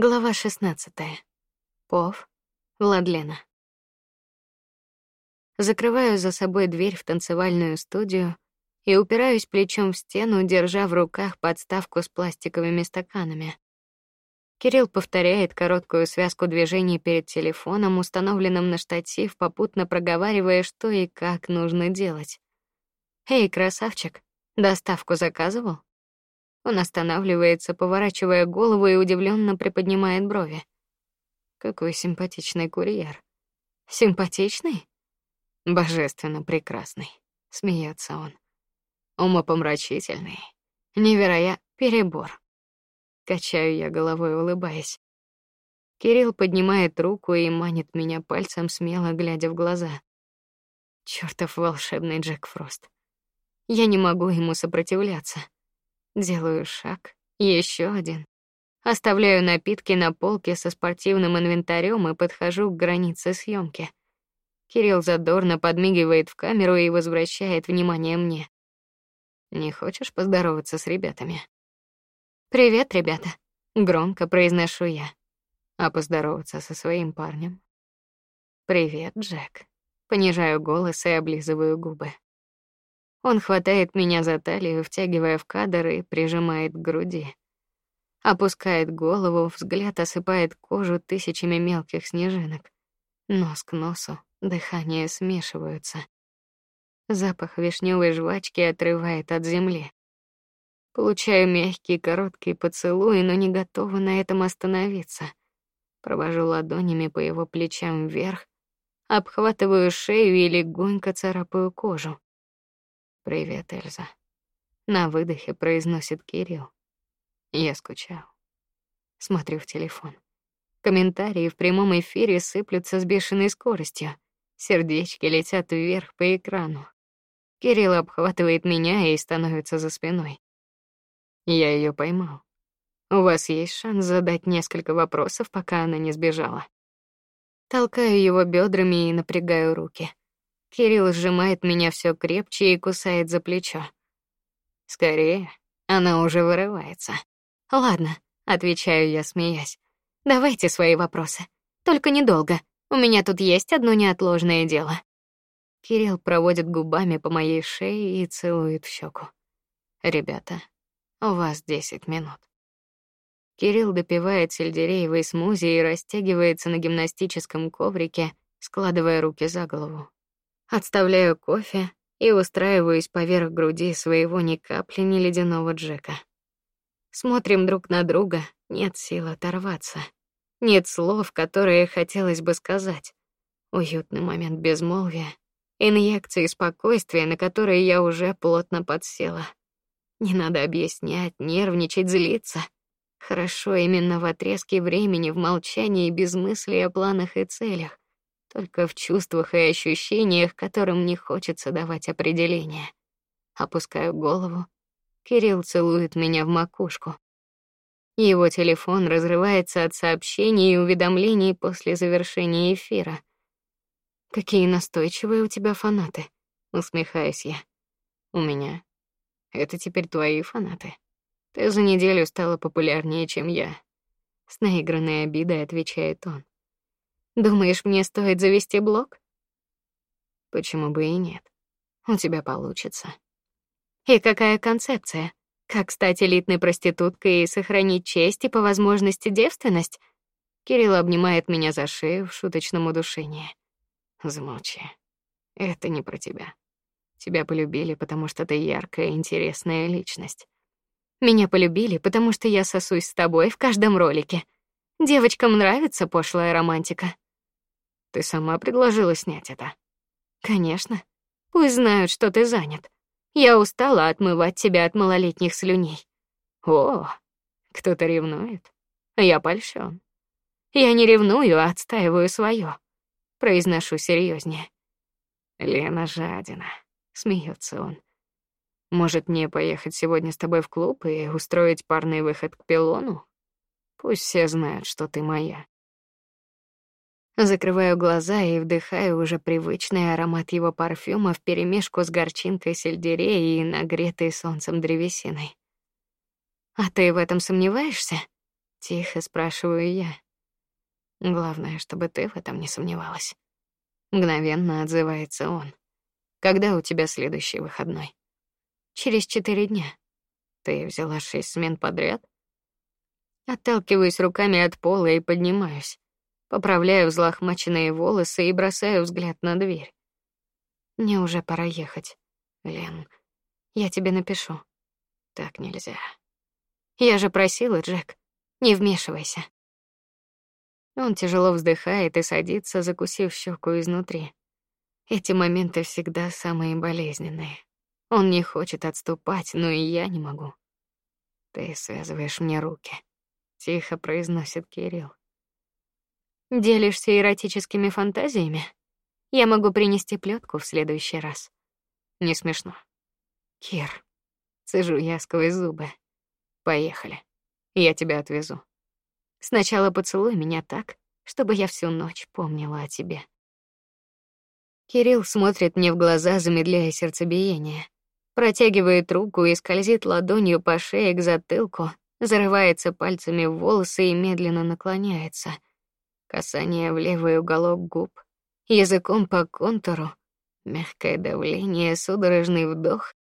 Глава 16. Пов. Владлена. Закрываю за собой дверь в танцевальную студию и упираюсь плечом в стену, держа в руках подставку с пластиковыми стаканами. Кирилл повторяет короткую связку движений перед телефоном, установленным на штатив, попутно проговаривая, что и как нужно делать. Эй, красавчик, доставку заказывал? Он останавливается, поворачивая голову и удивленно приподнимает брови. Какой симпатичный курьер. Симпатичный? Божественно прекрасный, смеется он. Умопомрачительный. Невероятный перебор. Качаю я головой, улыбаясь. Кирилл поднимает руку и манит меня пальцем, смело глядя в глаза. Чёртов волшебный Джек Фрост. Я не могу ему сопротивляться. Делаю шаг, еще один. Оставляю напитки на полке со спортивным инвентарем и подхожу к границе съемки. Кирилл задорно подмигивает в камеру и возвращает внимание мне. Не хочешь поздороваться с ребятами? Привет, ребята, громко произношу я. А поздороваться со своим парнем? Привет, Джек. Понижаю голос и облизываю губы. Он хватает меня за талию, втягивая в кадр и прижимает к груди. Опускает голову, взгляд осыпает кожу тысячами мелких снежинок. Нос к носу, дыхание смешиваются. Запах вишневой жвачки отрывает от земли. Получаю мягкий короткий поцелуй, но не готова на этом остановиться. Провожу ладонями по его плечам вверх, обхватываю шею и легонько царапаю кожу. Привет, Эльза. На выдохе произносит Кирилл. Я скучал. Смотрю в телефон. Комментарии в прямом эфире сыплются с бешеной скоростью. Сердечки летят вверх по экрану. Кирилл обхватывает меня и становится за спиной. Я ее поймал. У вас есть шанс задать несколько вопросов, пока она не сбежала. Толкаю его бедрами и напрягаю руки. Кирилл сжимает меня все крепче и кусает за плечо. Скорее, она уже вырывается. Ладно, отвечаю я, смеясь. Давайте свои вопросы. Только недолго. У меня тут есть одно неотложное дело. Кирилл проводит губами по моей шее и целует в щеку. Ребята, у вас десять минут. Кирилл допивает сельдереевый смузи и растягивается на гимнастическом коврике, складывая руки за голову. Отставляю кофе и устраиваюсь поверх груди своего ни капли не ледяного Джека. Смотрим друг на друга, нет сил оторваться. Нет слов, которые хотелось бы сказать. Уютный момент безмолвия, инъекции спокойствия, на которые я уже плотно подсела. Не надо объяснять, нервничать, злиться. Хорошо именно в отрезке времени, в молчании и без мысли о планах и целях только в чувствах и ощущениях, которым не хочется давать определения. Опускаю голову. Кирилл целует меня в макушку. Его телефон разрывается от сообщений и уведомлений после завершения эфира. Какие настойчивые у тебя фанаты, усмехаюсь я. У меня. Это теперь твои фанаты. Ты за неделю стала популярнее, чем я. С наигранной обидой отвечает он. Думаешь, мне стоит завести блог? Почему бы и нет? У тебя получится. И какая концепция? Как стать элитной проституткой и сохранить честь и по возможности девственность? Кирилл обнимает меня за шею в шуточном удушении. Замолчи. Это не про тебя. Тебя полюбили, потому что ты яркая, интересная личность. Меня полюбили, потому что я сосусь с тобой в каждом ролике. Девочкам нравится пошлая романтика. Ты сама предложила снять это. Конечно. Пусть знают, что ты занят. Я устала отмывать тебя от малолетних слюней. О, кто-то ревнует. Я польщен. Я не ревную, а отстаиваю свое. Произношу серьезнее. Лена жадина. Смеется он. Может, мне поехать сегодня с тобой в клуб и устроить парный выход к пилону? Пусть все знают, что ты моя. Закрываю глаза и вдыхаю уже привычный аромат его парфюма вперемешку с горчинкой сельдерея и нагретой солнцем древесиной. А ты в этом сомневаешься? Тихо спрашиваю я. Главное, чтобы ты в этом не сомневалась. Мгновенно отзывается он. Когда у тебя следующий выходной? Через четыре дня. Ты взяла шесть смен подряд? Отталкиваюсь руками от пола и поднимаюсь. Поправляю взлохмаченные волосы и бросаю взгляд на дверь. Мне уже пора ехать. Лен, я тебе напишу. Так нельзя. Я же просила, Джек, не вмешивайся. Он тяжело вздыхает и садится, закусив щеку изнутри. Эти моменты всегда самые болезненные. Он не хочет отступать, но и я не могу. Ты связываешь мне руки, тихо произносит Кирилл. Делишься эротическими фантазиями? Я могу принести плетку в следующий раз. Не смешно. Кир, цежу я сквозь зубы. Поехали. Я тебя отвезу. Сначала поцелуй меня так, чтобы я всю ночь помнила о тебе. Кирилл смотрит мне в глаза, замедляя сердцебиение, протягивает руку и скользит ладонью по шее к затылку, зарывается пальцами в волосы и медленно наклоняется. Касание в левый уголок губ, языком по контуру, мягкое давление, судорожный вдох,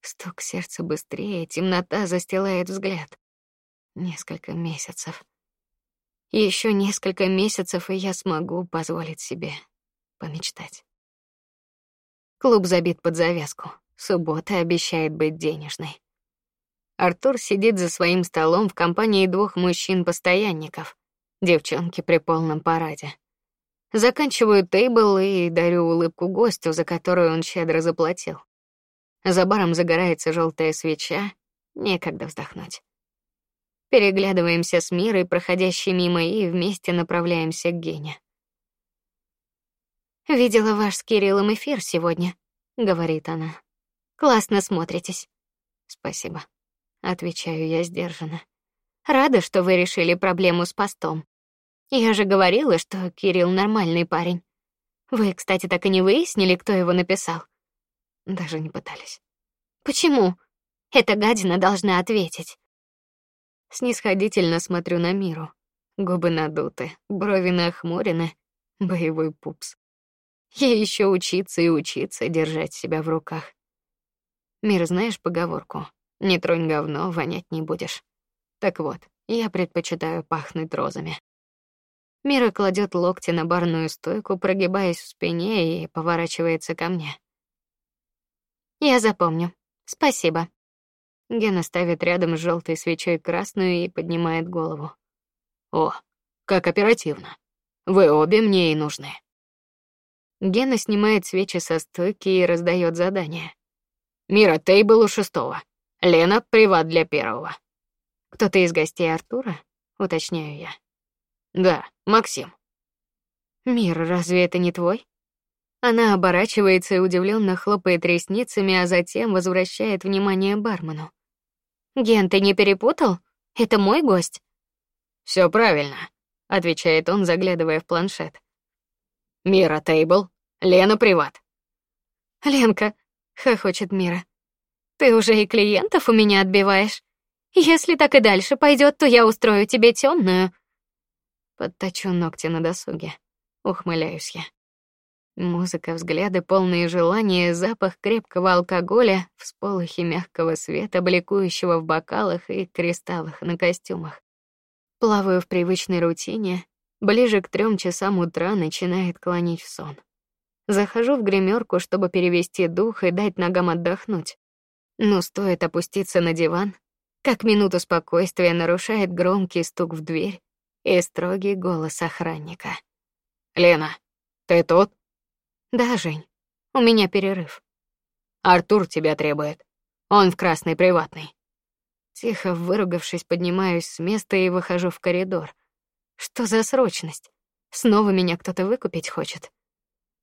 стук сердца быстрее, темнота застилает взгляд. Несколько месяцев. Еще несколько месяцев, и я смогу позволить себе помечтать. Клуб забит под завязку. Суббота обещает быть денежной. Артур сидит за своим столом в компании двух мужчин-постоянников. Девчонки при полном параде. Заканчиваю тейбл и дарю улыбку гостю, за которую он щедро заплатил. За баром загорается желтая свеча, некогда вздохнуть. Переглядываемся с Мирой, проходящей мимо, и вместе направляемся к Гене. Видела ваш с Кириллом эфир сегодня, говорит она. Классно смотритесь. Спасибо, отвечаю я сдержанно. Рада, что вы решили проблему с постом. Я же говорила, что Кирилл нормальный парень. Вы, кстати, так и не выяснили, кто его написал. Даже не пытались. Почему? Эта гадина должна ответить. Снисходительно смотрю на Миру. Губы надуты, брови нахмурены, боевой пупс. Ей еще учиться и учиться держать себя в руках. Мир, знаешь поговорку: не тронь говно, вонять не будешь. Так вот, я предпочитаю пахнуть розами. Мира кладет локти на барную стойку, прогибаясь в спине и поворачивается ко мне. Я запомню. Спасибо. Гена ставит рядом с желтой свечой красную и поднимает голову. О, как оперативно. Вы обе мне и нужны. Гена снимает свечи со стойки и раздает задание. Мира тейбл у шестого. Лена приват для первого. Кто-то из гостей Артура? Уточняю я. Да, Максим. Мир, разве это не твой? Она оборачивается и удивленно хлопает ресницами, а затем возвращает внимание бармену. Ген, ты не перепутал? Это мой гость. Все правильно, отвечает он, заглядывая в планшет. Мира Тейбл, Лена Приват. Ленка, хохочет Мира. Ты уже и клиентов у меня отбиваешь. Если так и дальше пойдет, то я устрою тебе темную. Подточу ногти на досуге. Ухмыляюсь я. Музыка, взгляды, полные желания, запах крепкого алкоголя, всполохи мягкого света, бликующего в бокалах и кристаллах на костюмах. Плаваю в привычной рутине. Ближе к трем часам утра начинает клонить в сон. Захожу в гримерку, чтобы перевести дух и дать ногам отдохнуть. Но стоит опуститься на диван, как минуту спокойствия нарушает громкий стук в дверь и строгий голос охранника. Лена, ты тут? Да, Жень. У меня перерыв. Артур тебя требует. Он в красной приватной. Тихо выругавшись, поднимаюсь с места и выхожу в коридор. Что за срочность? Снова меня кто-то выкупить хочет.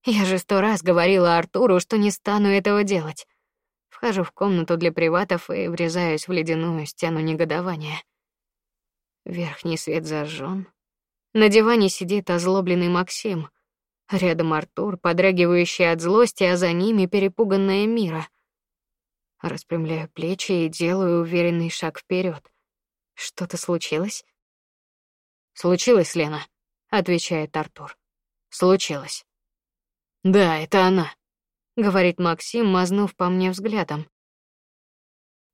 Я же сто раз говорила Артуру, что не стану этого делать. Вхожу в комнату для приватов и врезаюсь в ледяную стену негодования. Верхний свет зажжен. На диване сидит озлобленный Максим. Рядом Артур, подрагивающий от злости, а за ними перепуганная Мира. Распрямляю плечи и делаю уверенный шаг вперед. Что-то случилось? Случилось, Лена, отвечает Артур. Случилось. Да, это она, говорит Максим, мазнув по мне взглядом.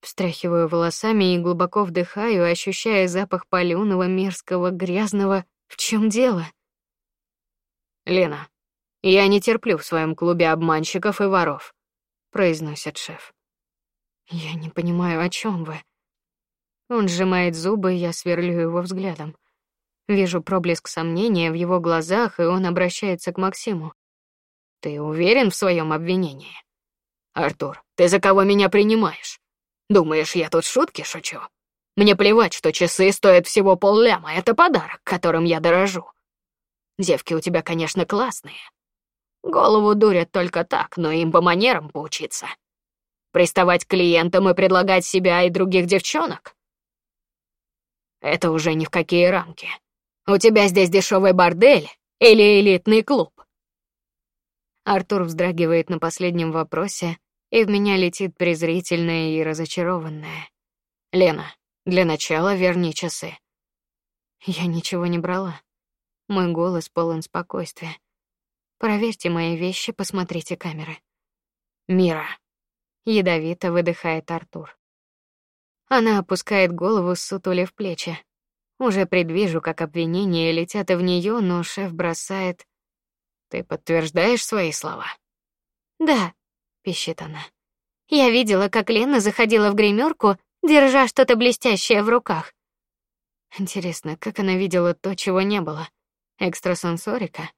Встряхиваю волосами и глубоко вдыхаю, ощущая запах палёного, мерзкого, грязного. В чем дело? Лена, я не терплю в своем клубе обманщиков и воров, произносит шеф. Я не понимаю, о чем вы. Он сжимает зубы, я сверлю его взглядом. Вижу проблеск сомнения в его глазах, и он обращается к Максиму. Ты уверен в своем обвинении? Артур, ты за кого меня принимаешь? Думаешь, я тут шутки шучу? Мне плевать, что часы стоят всего полляма, это подарок, которым я дорожу. Девки у тебя, конечно, классные. Голову дурят только так, но им по манерам поучиться. Приставать к клиентам и предлагать себя и других девчонок? Это уже ни в какие рамки. У тебя здесь дешевый бордель или элитный клуб? Артур вздрагивает на последнем вопросе, и в меня летит презрительное и разочарованное. Лена, для начала верни часы. Я ничего не брала. Мой голос полон спокойствия. Проверьте мои вещи, посмотрите камеры. Мира. Ядовито выдыхает Артур. Она опускает голову, сутулив плечи. Уже предвижу, как обвинения летят в нее, но шеф бросает: "Ты подтверждаешь свои слова?" "Да", пищит она. "Я видела, как Лена заходила в гримерку, держа что-то блестящее в руках. Интересно, как она видела то, чего не было? Экстрасенсорика?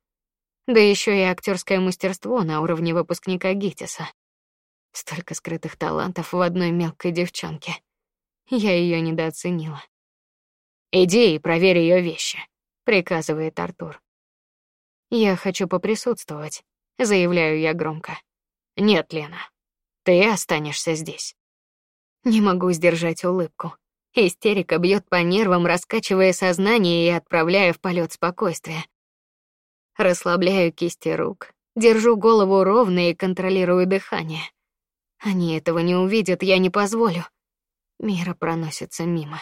Да еще и актерское мастерство на уровне выпускника ГИТИСа. Столько скрытых талантов в одной мелкой девчонке. Я ее недооценила. Иди и проверь ее вещи, приказывает Артур. Я хочу поприсутствовать, заявляю я громко. Нет, Лена. Ты останешься здесь. Не могу сдержать улыбку. Истерика бьет по нервам, раскачивая сознание и отправляя в полет спокойствия. Расслабляю кисти рук, держу голову ровно и контролирую дыхание. Они этого не увидят, я не позволю. Мира проносится мимо.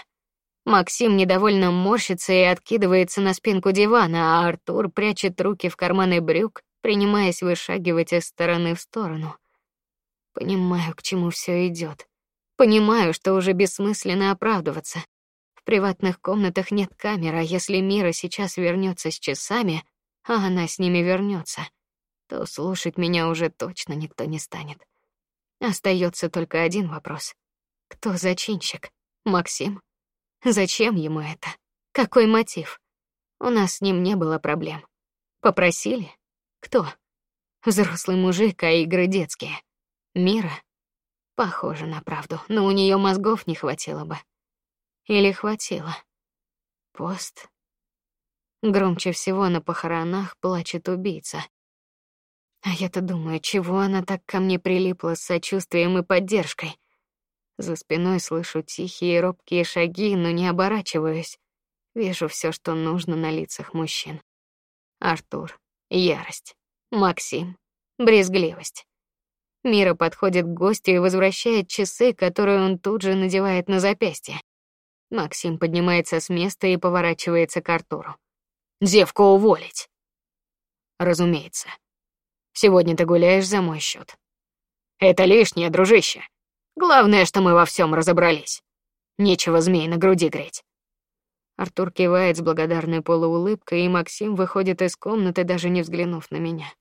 Максим недовольно морщится и откидывается на спинку дивана, а Артур прячет руки в карманы брюк, принимаясь вышагивать из стороны в сторону. Понимаю, к чему все идет. Понимаю, что уже бессмысленно оправдываться. В приватных комнатах нет камер, а если Мира сейчас вернется с часами, а она с ними вернется, то слушать меня уже точно никто не станет. Остается только один вопрос: кто зачинщик? Максим? Зачем ему это? Какой мотив? У нас с ним не было проблем. Попросили? Кто? Взрослый мужик, а игры детские. Мира? Похоже на правду, но у нее мозгов не хватило бы. Или хватило. Пост. Громче всего на похоронах плачет убийца. А я-то думаю, чего она так ко мне прилипла с сочувствием и поддержкой. За спиной слышу тихие робкие шаги, но не оборачиваюсь. Вижу все, что нужно на лицах мужчин. Артур, ярость, Максим, брезгливость. Мира подходит к гостю и возвращает часы, которые он тут же надевает на запястье. Максим поднимается с места и поворачивается к Артуру. Девку уволить. Разумеется. Сегодня ты гуляешь за мой счет. Это лишнее, дружище. Главное, что мы во всем разобрались. Нечего змей на груди греть. Артур кивает с благодарной полуулыбкой, и Максим выходит из комнаты, даже не взглянув на меня.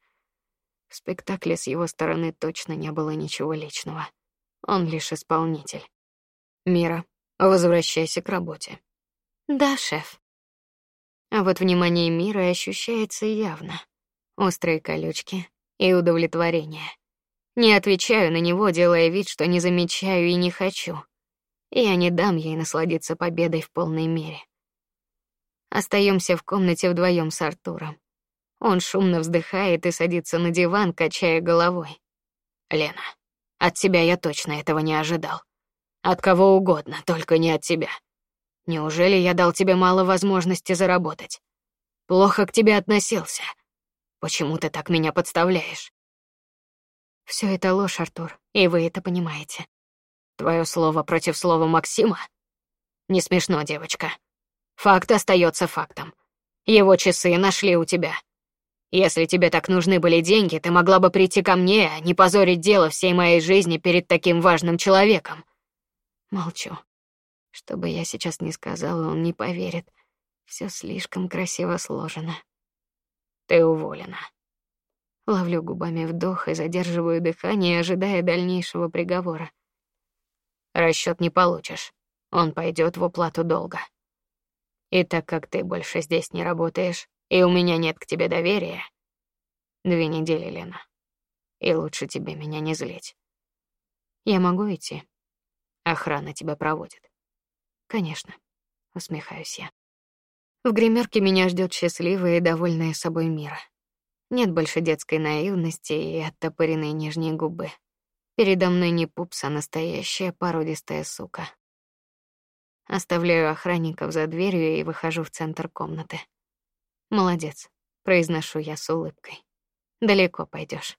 В спектакле с его стороны точно не было ничего личного. Он лишь исполнитель. Мира, возвращайся к работе. Да, шеф. А вот внимание Мира ощущается явно. Острые колючки и удовлетворение. Не отвечаю на него, делая вид, что не замечаю и не хочу. Я не дам ей насладиться победой в полной мере. Остаемся в комнате вдвоем с Артуром. Он шумно вздыхает и садится на диван, качая головой. Лена, от тебя я точно этого не ожидал. От кого угодно, только не от тебя. Неужели я дал тебе мало возможности заработать? Плохо к тебе относился. Почему ты так меня подставляешь? Все это ложь, Артур, и вы это понимаете. Твое слово против слова Максима? Не смешно, девочка. Факт остается фактом. Его часы нашли у тебя. Если тебе так нужны были деньги, ты могла бы прийти ко мне, а не позорить дело всей моей жизни перед таким важным человеком. Молчу. Что бы я сейчас ни сказала, он не поверит. Все слишком красиво сложено. Ты уволена. Ловлю губами вдох и задерживаю дыхание, ожидая дальнейшего приговора. Расчет не получишь. Он пойдет в уплату долга. И так как ты больше здесь не работаешь, и у меня нет к тебе доверия, две недели, Лена. И лучше тебе меня не злить. Я могу идти. Охрана тебя проводит. Конечно, усмехаюсь я. В гримерке меня ждет счастливая и довольная собой мира. Нет больше детской наивности и оттопыренной нижней губы. Передо мной не пупс, а настоящая породистая сука. Оставляю охранников за дверью и выхожу в центр комнаты. Молодец, произношу я с улыбкой. Далеко пойдешь.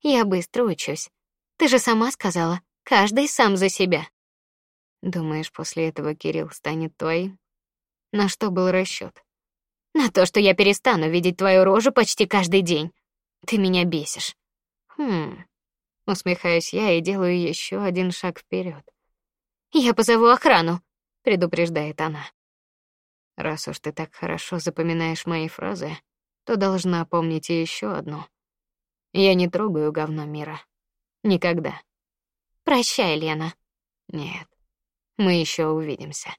Я быстро учусь. Ты же сама сказала, каждый сам за себя. Думаешь, после этого Кирилл станет твоим? На что был расчёт? На то, что я перестану видеть твою рожу почти каждый день. Ты меня бесишь. Хм. Усмехаюсь я и делаю еще один шаг вперед. Я позову охрану, предупреждает она. Раз уж ты так хорошо запоминаешь мои фразы, то должна помнить и еще одну. Я не трогаю говно мира. Никогда. Прощай, Лена. Нет. Мы еще увидимся.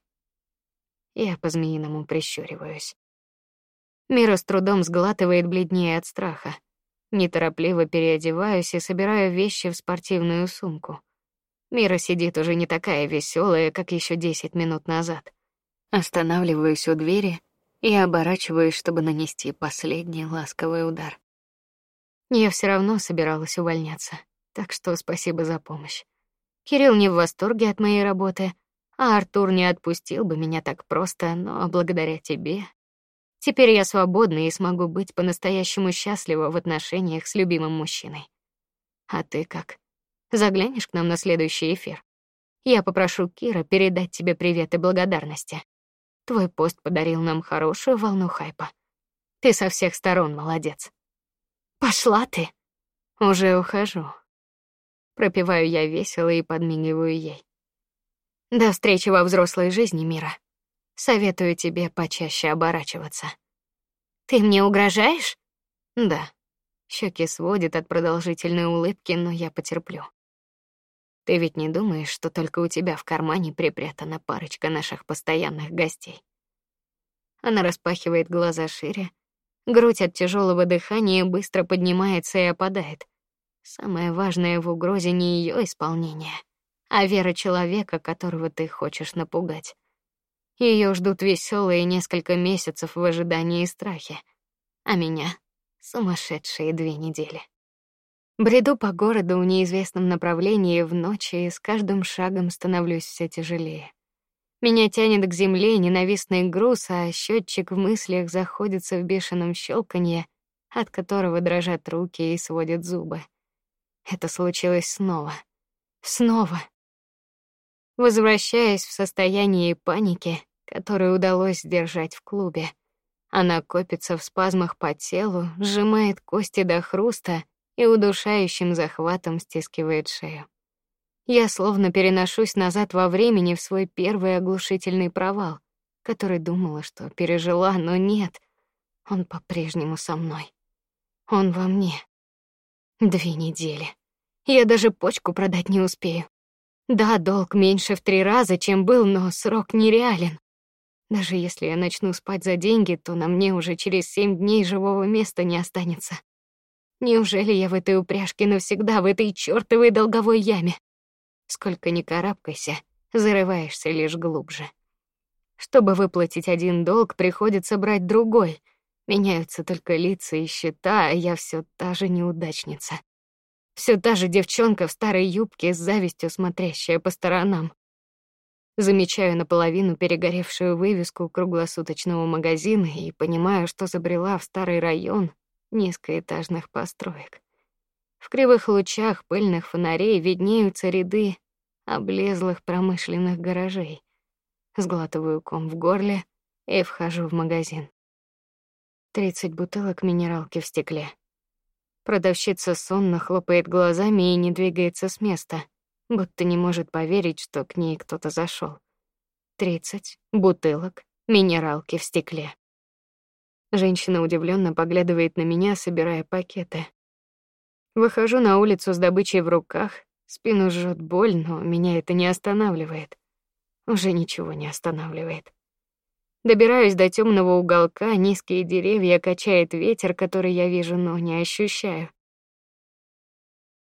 Я по-змеиному прищуриваюсь. Мира с трудом сглатывает бледнее от страха. Неторопливо переодеваюсь и собираю вещи в спортивную сумку. Мира сидит уже не такая веселая, как еще десять минут назад. Останавливаюсь у двери и оборачиваюсь, чтобы нанести последний ласковый удар. Я все равно собиралась увольняться, так что спасибо за помощь. Кирилл не в восторге от моей работы, а Артур не отпустил бы меня так просто, но благодаря тебе теперь я свободна и смогу быть по-настоящему счастлива в отношениях с любимым мужчиной. А ты как? Заглянешь к нам на следующий эфир? Я попрошу Кира передать тебе привет и благодарности. Твой пост подарил нам хорошую волну хайпа. Ты со всех сторон молодец. Пошла ты. Уже ухожу. Пропеваю я весело и подмигиваю ей. До встречи во взрослой жизни, Мира. Советую тебе почаще оборачиваться. Ты мне угрожаешь? Да. Щеки сводит от продолжительной улыбки, но я потерплю. Ты ведь не думаешь, что только у тебя в кармане припрятана парочка наших постоянных гостей? Она распахивает глаза шире, грудь от тяжелого дыхания быстро поднимается и опадает. Самое важное в угрозе не ее исполнение, а вера человека, которого ты хочешь напугать. Ее ждут веселые несколько месяцев в ожидании и страхе, а меня сумасшедшие две недели. Бреду по городу в неизвестном направлении в ночи и с каждым шагом становлюсь все тяжелее. Меня тянет к земле ненавистный груз, а счетчик в мыслях заходится в бешеном щелканье, от которого дрожат руки и сводят зубы. Это случилось снова. Снова возвращаясь в состояние паники, которое удалось сдержать в клубе. Она копится в спазмах по телу, сжимает кости до хруста и удушающим захватом стискивает шею. Я словно переношусь назад во времени в свой первый оглушительный провал, который думала, что пережила, но нет. Он по-прежнему со мной. Он во мне. Две недели. Я даже почку продать не успею. Да, долг меньше в три раза, чем был, но срок нереален. Даже если я начну спать за деньги, то на мне уже через семь дней живого места не останется. Неужели я в этой упряжке навсегда в этой чёртовой долговой яме? Сколько ни карабкайся, зарываешься лишь глубже. Чтобы выплатить один долг, приходится брать другой. Меняются только лица и счета, а я все та же неудачница. Все та же девчонка в старой юбке с завистью смотрящая по сторонам. Замечаю наполовину перегоревшую вывеску круглосуточного магазина и понимаю, что забрела в старый район низкоэтажных построек. В кривых лучах пыльных фонарей виднеются ряды облезлых промышленных гаражей. Сглатываю ком в горле и вхожу в магазин. Тридцать бутылок минералки в стекле. Продавщица сонно хлопает глазами и не двигается с места, будто не может поверить, что к ней кто-то зашел. Тридцать бутылок минералки в стекле. Женщина удивленно поглядывает на меня, собирая пакеты. Выхожу на улицу с добычей в руках, спину жжет боль, но меня это не останавливает. Уже ничего не останавливает. Добираюсь до темного уголка, низкие деревья качает ветер, который я вижу, но не ощущаю.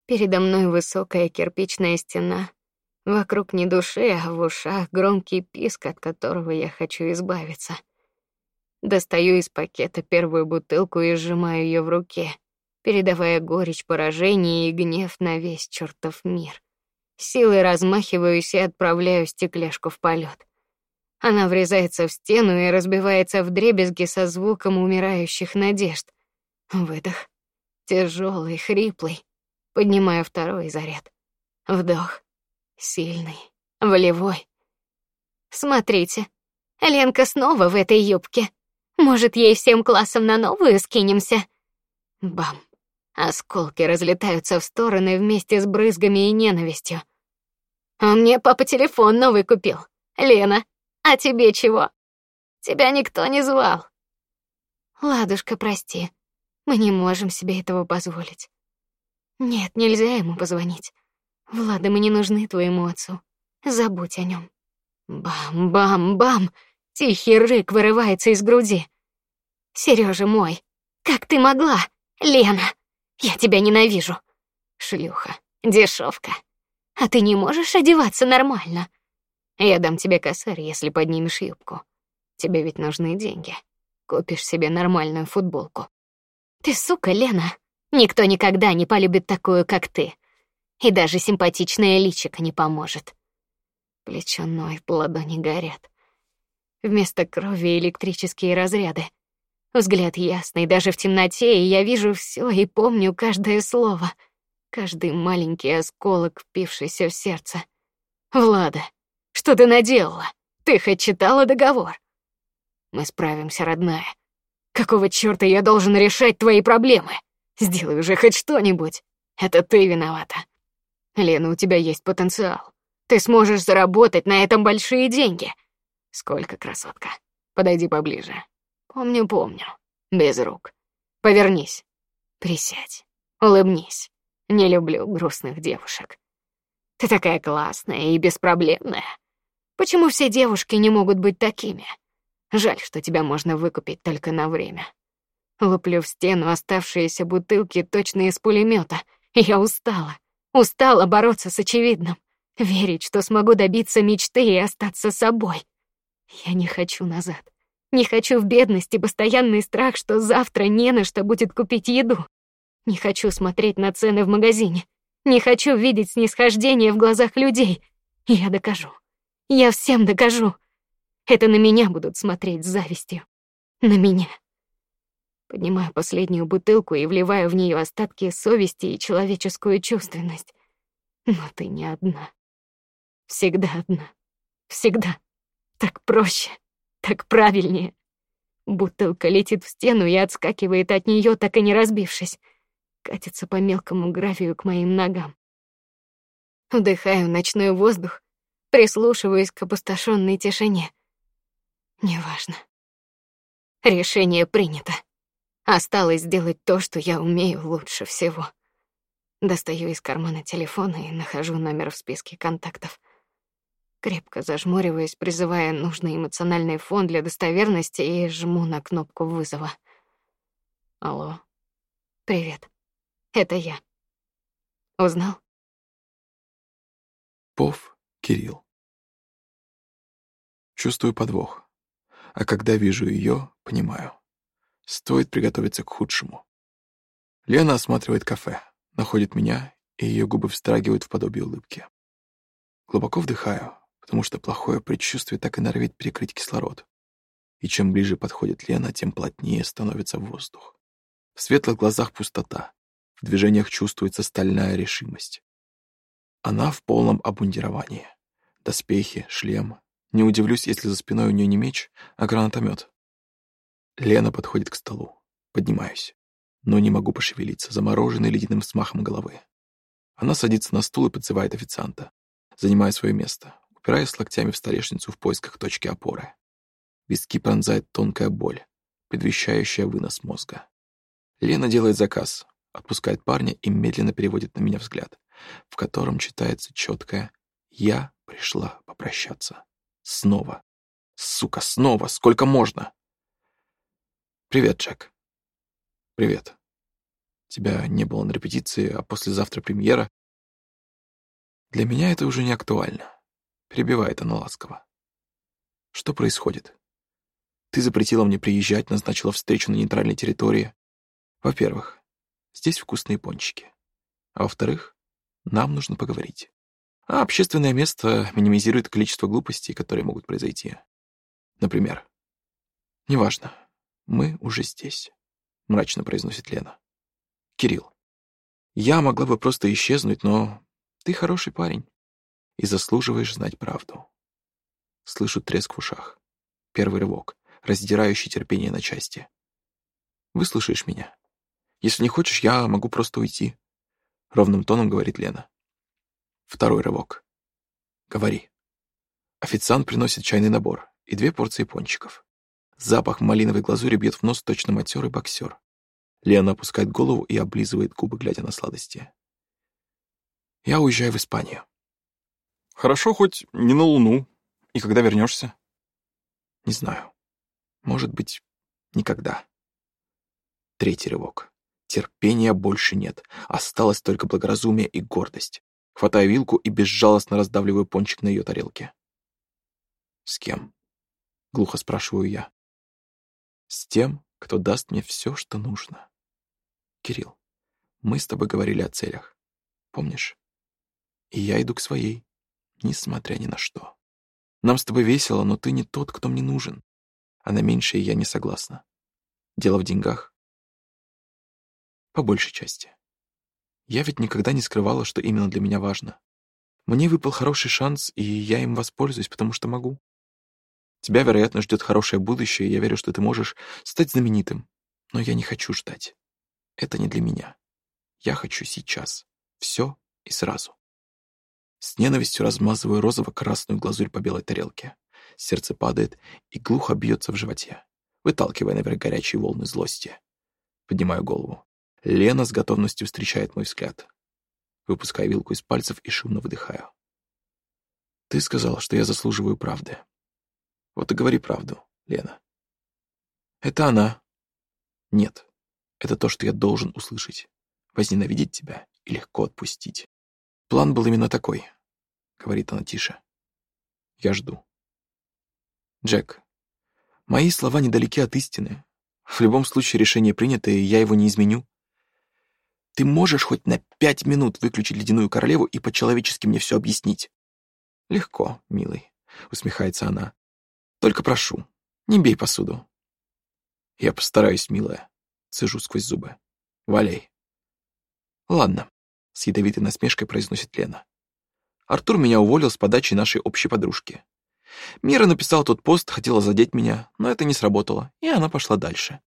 Передо мной высокая кирпичная стена, вокруг ни души, а в ушах громкий писк, от которого я хочу избавиться. Достаю из пакета первую бутылку и сжимаю ее в руке, передавая горечь поражения и гнев на весь чертов мир. Силой размахиваюсь и отправляю стекляшку в полет. Она врезается в стену и разбивается в дребезги со звуком умирающих надежд. Выдох. тяжелый, хриплый. Поднимаю второй заряд. Вдох. Сильный, волевой. Смотрите, Ленка снова в этой юбке. Может, ей всем классом на новую скинемся? Бам. Осколки разлетаются в стороны вместе с брызгами и ненавистью. А мне папа телефон новый купил. Лена, а тебе чего? Тебя никто не звал. Ладушка, прости. Мы не можем себе этого позволить. Нет, нельзя ему позвонить. Влада, мы не нужны твоему отцу. Забудь о нем. Бам-бам-бам. Тихий рык вырывается из груди. Сережа мой, как ты могла? Лена, я тебя ненавижу. Шлюха, дешевка. А ты не можешь одеваться нормально? Я дам тебе косарь, если поднимешь юбку. Тебе ведь нужны деньги. Купишь себе нормальную футболку. Ты сука, Лена. Никто никогда не полюбит такую, как ты. И даже симпатичная личико не поможет. Плечо ноет, ладони горят. Вместо крови электрические разряды. Взгляд ясный даже в темноте, и я вижу все и помню каждое слово, каждый маленький осколок, впившийся в сердце. Влада, что ты наделала? Ты хоть читала договор? Мы справимся, родная. Какого чёрта я должен решать твои проблемы? Сделай уже хоть что-нибудь. Это ты виновата. Лена, у тебя есть потенциал. Ты сможешь заработать на этом большие деньги. Сколько, красотка? Подойди поближе. Помню, помню. Без рук. Повернись. Присядь. Улыбнись. Не люблю грустных девушек. Ты такая классная и беспроблемная. Почему все девушки не могут быть такими? Жаль, что тебя можно выкупить только на время. Луплю в стену оставшиеся бутылки точно из пулемета. Я устала. Устала бороться с очевидным. Верить, что смогу добиться мечты и остаться собой. Я не хочу назад. Не хочу в бедности постоянный страх, что завтра не на что будет купить еду. Не хочу смотреть на цены в магазине. Не хочу видеть снисхождение в глазах людей. Я докажу. Я всем докажу. Это на меня будут смотреть с завистью. На меня. Поднимаю последнюю бутылку и вливаю в нее остатки совести и человеческую чувственность. Но ты не одна. Всегда одна. Всегда. Так проще. Так правильнее. Бутылка летит в стену и отскакивает от нее, так и не разбившись. Катится по мелкому гравию к моим ногам. Вдыхаю ночной воздух, прислушиваюсь к опустошенной тишине. Неважно. Решение принято. Осталось сделать то, что я умею лучше всего. Достаю из кармана телефон и нахожу номер в списке контактов крепко зажмуриваясь, призывая нужный эмоциональный фон для достоверности и жму на кнопку вызова. Алло. Привет. Это я. Узнал? Пов Кирилл. Чувствую подвох. А когда вижу ее, понимаю. Стоит приготовиться к худшему. Лена осматривает кафе, находит меня, и ее губы встрагивают в подобие улыбки. Глубоко вдыхаю, потому что плохое предчувствие так и норовит перекрыть кислород. И чем ближе подходит Лена, тем плотнее становится воздух. В светлых глазах пустота, в движениях чувствуется стальная решимость. Она в полном обмундировании. Доспехи, шлем, Не удивлюсь, если за спиной у нее не меч, а гранатомет. Лена подходит к столу. Поднимаюсь. Но не могу пошевелиться, замороженный ледяным смахом головы. Она садится на стул и подзывает официанта. Занимая свое место, упираясь локтями в столешницу в поисках точки опоры. Виски пронзает тонкая боль, предвещающая вынос мозга. Лена делает заказ, отпускает парня и медленно переводит на меня взгляд, в котором читается четкое «Я пришла попрощаться». Снова. Сука, снова. Сколько можно? Привет, Джек. Привет. Тебя не было на репетиции, а послезавтра премьера. Для меня это уже не актуально. Перебивает она ласково. Что происходит? Ты запретила мне приезжать, назначила встречу на нейтральной территории. Во-первых, здесь вкусные пончики. А во-вторых, нам нужно поговорить. А общественное место минимизирует количество глупостей, которые могут произойти. Например, «Неважно, мы уже здесь», — мрачно произносит Лена. «Кирилл, я могла бы просто исчезнуть, но ты хороший парень и заслуживаешь знать правду». Слышу треск в ушах. Первый рывок, раздирающий терпение на части. «Выслушаешь меня? Если не хочешь, я могу просто уйти», — ровным тоном говорит Лена. Второй рывок. Говори. Официант приносит чайный набор и две порции пончиков. Запах малиновой глазури бьет в нос точно матерый боксер. Лена опускает голову и облизывает губы, глядя на сладости. Я уезжаю в Испанию. Хорошо, хоть не на Луну. И когда вернешься? Не знаю. Может быть, никогда. Третий рывок. Терпения больше нет. Осталось только благоразумие и гордость. Хватаю вилку и безжалостно раздавливаю пончик на ее тарелке. «С кем?» — глухо спрашиваю я. «С тем, кто даст мне все, что нужно. Кирилл, мы с тобой говорили о целях. Помнишь? И я иду к своей, несмотря ни на что. Нам с тобой весело, но ты не тот, кто мне нужен. А на меньшее я не согласна. Дело в деньгах. По большей части. Я ведь никогда не скрывала, что именно для меня важно. Мне выпал хороший шанс, и я им воспользуюсь, потому что могу. Тебя, вероятно, ждет хорошее будущее, и я верю, что ты можешь стать знаменитым. Но я не хочу ждать. Это не для меня. Я хочу сейчас. Все и сразу. С ненавистью размазываю розово-красную глазурь по белой тарелке. Сердце падает и глухо бьется в животе, выталкивая наверх горячие волны злости. Поднимаю голову. Лена с готовностью встречает мой взгляд. Выпускаю вилку из пальцев и шумно выдыхаю. Ты сказала, что я заслуживаю правды. Вот и говори правду, Лена. Это она. Нет, это то, что я должен услышать. Возненавидеть тебя и легко отпустить. План был именно такой, говорит она тише. Я жду. Джек, мои слова недалеки от истины. В любом случае решение принято, и я его не изменю. Ты можешь хоть на пять минут выключить ледяную королеву и по-человечески мне все объяснить? Легко, милый, усмехается она. Только прошу, не бей посуду. Я постараюсь, милая, цежу сквозь зубы. Валяй. Ладно, с ядовитой насмешкой произносит Лена. Артур меня уволил с подачи нашей общей подружки. Мира написала тот пост, хотела задеть меня, но это не сработало, и она пошла дальше.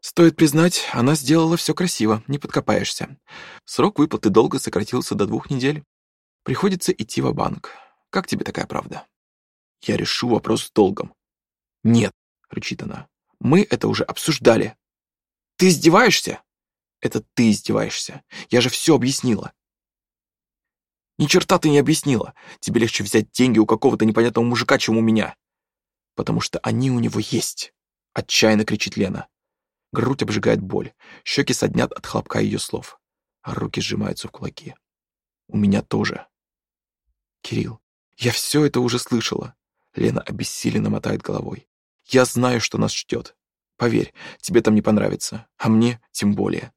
Стоит признать, она сделала все красиво, не подкопаешься. Срок выплаты долга сократился до двух недель. Приходится идти в банк Как тебе такая правда? Я решу вопрос с долгом. Нет, рычит она. Мы это уже обсуждали. Ты издеваешься? Это ты издеваешься. Я же все объяснила. Ни черта ты не объяснила. Тебе легче взять деньги у какого-то непонятного мужика, чем у меня. Потому что они у него есть. Отчаянно кричит Лена. Грудь обжигает боль, щеки соднят от хлопка ее слов, а руки сжимаются в кулаки. У меня тоже. Кирилл, я все это уже слышала. Лена обессиленно мотает головой. Я знаю, что нас ждет. Поверь, тебе там не понравится, а мне тем более.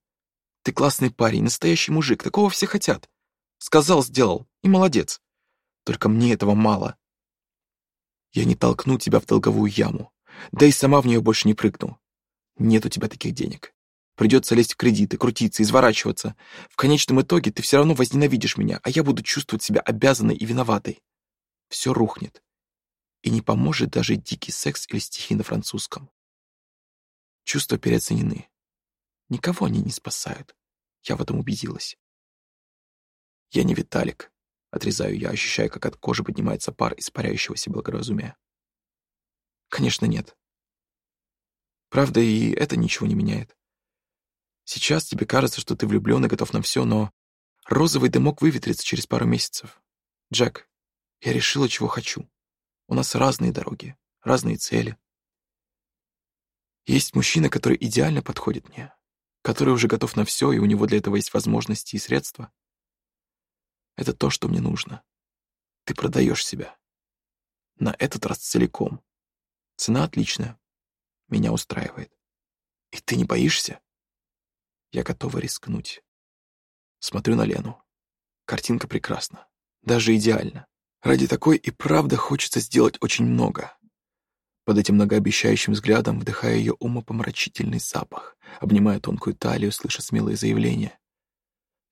Ты классный парень, настоящий мужик, такого все хотят. Сказал, сделал, и молодец. Только мне этого мало. Я не толкну тебя в долговую яму, да и сама в нее больше не прыгну. Нет у тебя таких денег. Придется лезть в кредиты, крутиться, изворачиваться. В конечном итоге ты все равно возненавидишь меня, а я буду чувствовать себя обязанной и виноватой. Все рухнет. И не поможет даже дикий секс или стихи на французском. Чувства переоценены. Никого они не спасают. Я в этом убедилась. Я не Виталик. Отрезаю я, ощущая, как от кожи поднимается пар испаряющегося благоразумия. Конечно, нет. Правда, и это ничего не меняет. Сейчас тебе кажется, что ты влюблен и готов на все, но розовый дымок выветрится через пару месяцев. Джек, я решила, чего хочу. У нас разные дороги, разные цели. Есть мужчина, который идеально подходит мне, который уже готов на все, и у него для этого есть возможности и средства. Это то, что мне нужно. Ты продаешь себя. На этот раз целиком. Цена отличная. Меня устраивает. И ты не боишься? Я готова рискнуть. Смотрю на Лену. Картинка прекрасна. Даже идеальна. Ради такой и правда хочется сделать очень много. Под этим многообещающим взглядом вдыхая ее умопомрачительный запах, обнимая тонкую талию, слыша смелые заявления.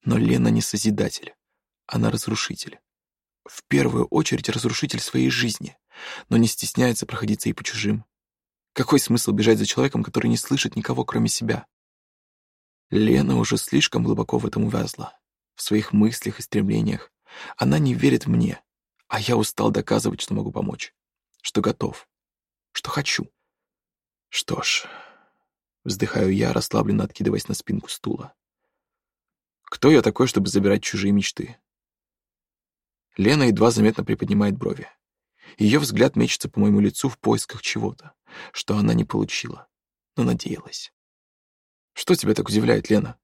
Но Лена не созидатель. Она разрушитель. В первую очередь разрушитель своей жизни, но не стесняется проходиться и по чужим. Какой смысл бежать за человеком, который не слышит никого, кроме себя? Лена уже слишком глубоко в этом увязла, в своих мыслях и стремлениях. Она не верит мне, а я устал доказывать, что могу помочь, что готов, что хочу. Что ж, вздыхаю я, расслабленно откидываясь на спинку стула. Кто я такой, чтобы забирать чужие мечты? Лена едва заметно приподнимает брови. Ее взгляд мечется по моему лицу в поисках чего-то, что она не получила, но надеялась. «Что тебя так удивляет, Лена?»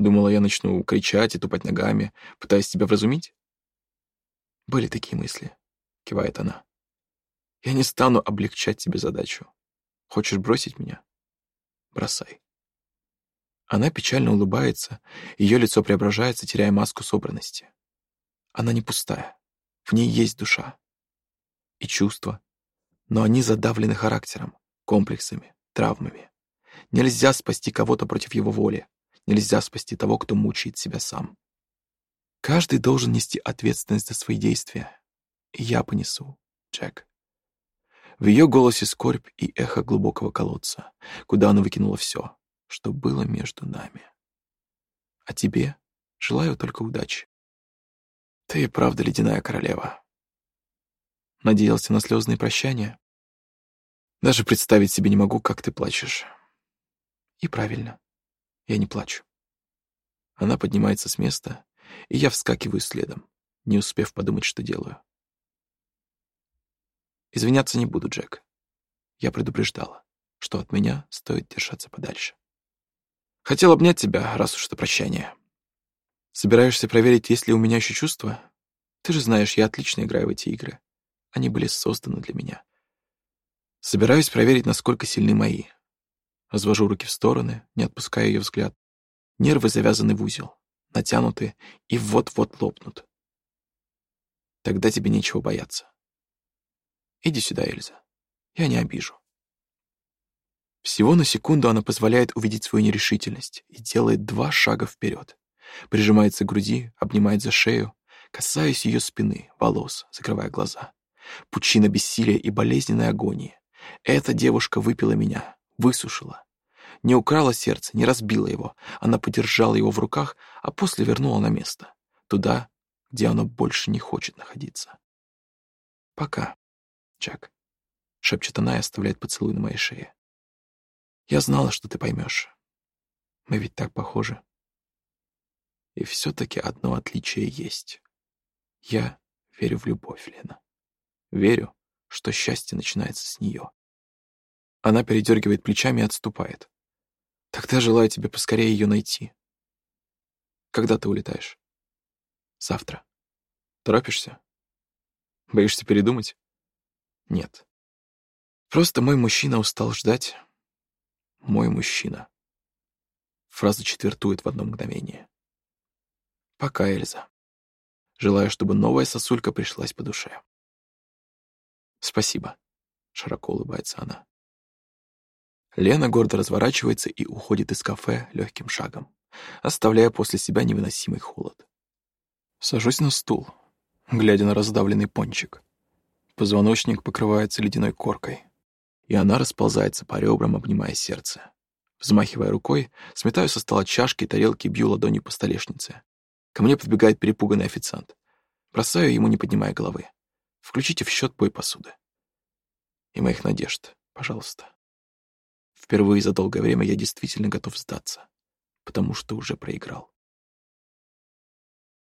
Думала, я начну кричать и тупать ногами, пытаясь тебя вразумить? «Были такие мысли», — кивает она. «Я не стану облегчать тебе задачу. Хочешь бросить меня? Бросай». Она печально улыбается, ее лицо преображается, теряя маску собранности. Она не пустая, в ней есть душа и чувства, но они задавлены характером, комплексами, травмами. Нельзя спасти кого-то против его воли. Нельзя спасти того, кто мучает себя сам. Каждый должен нести ответственность за свои действия. И я понесу, Джек. В ее голосе скорбь и эхо глубокого колодца, куда она выкинула все, что было между нами. А тебе желаю только удачи. Ты и правда ледяная королева. Надеялся на слезные прощания? Даже представить себе не могу, как ты плачешь. И правильно, я не плачу. Она поднимается с места, и я вскакиваю следом, не успев подумать, что делаю. Извиняться не буду, Джек. Я предупреждала, что от меня стоит держаться подальше. Хотел обнять тебя, раз уж это прощание. Собираешься проверить, есть ли у меня еще чувства? Ты же знаешь, я отлично играю в эти игры. Они были созданы для меня. Собираюсь проверить, насколько сильны мои. Развожу руки в стороны, не отпуская ее взгляд. Нервы завязаны в узел, натянуты и вот-вот лопнут. Тогда тебе нечего бояться. Иди сюда, Эльза. Я не обижу. Всего на секунду она позволяет увидеть свою нерешительность и делает два шага вперед. Прижимается к груди, обнимает за шею, касаясь ее спины, волос, закрывая глаза пучина бессилия и болезненной агонии. Эта девушка выпила меня, высушила. Не украла сердце, не разбила его. Она подержала его в руках, а после вернула на место. Туда, где оно больше не хочет находиться. «Пока, Джек», — шепчет она и оставляет поцелуй на моей шее. «Я знала, что ты поймешь. Мы ведь так похожи. И все-таки одно отличие есть. Я верю в любовь, Лена». Верю, что счастье начинается с нее. Она передергивает плечами и отступает. Тогда желаю тебе поскорее ее найти. Когда ты улетаешь? Завтра. Торопишься? Боишься передумать? Нет. Просто мой мужчина устал ждать. Мой мужчина. Фраза четвертует в одно мгновение. Пока, Эльза. Желаю, чтобы новая сосулька пришлась по душе. «Спасибо», — широко улыбается она. Лена гордо разворачивается и уходит из кафе легким шагом, оставляя после себя невыносимый холод. Сажусь на стул, глядя на раздавленный пончик. Позвоночник покрывается ледяной коркой, и она расползается по ребрам, обнимая сердце. Взмахивая рукой, сметаю со стола чашки и тарелки бью ладонью по столешнице. Ко мне подбегает перепуганный официант. Бросаю ему, не поднимая головы. Включите в счет бой посуды. И моих надежд, пожалуйста. Впервые за долгое время я действительно готов сдаться, потому что уже проиграл.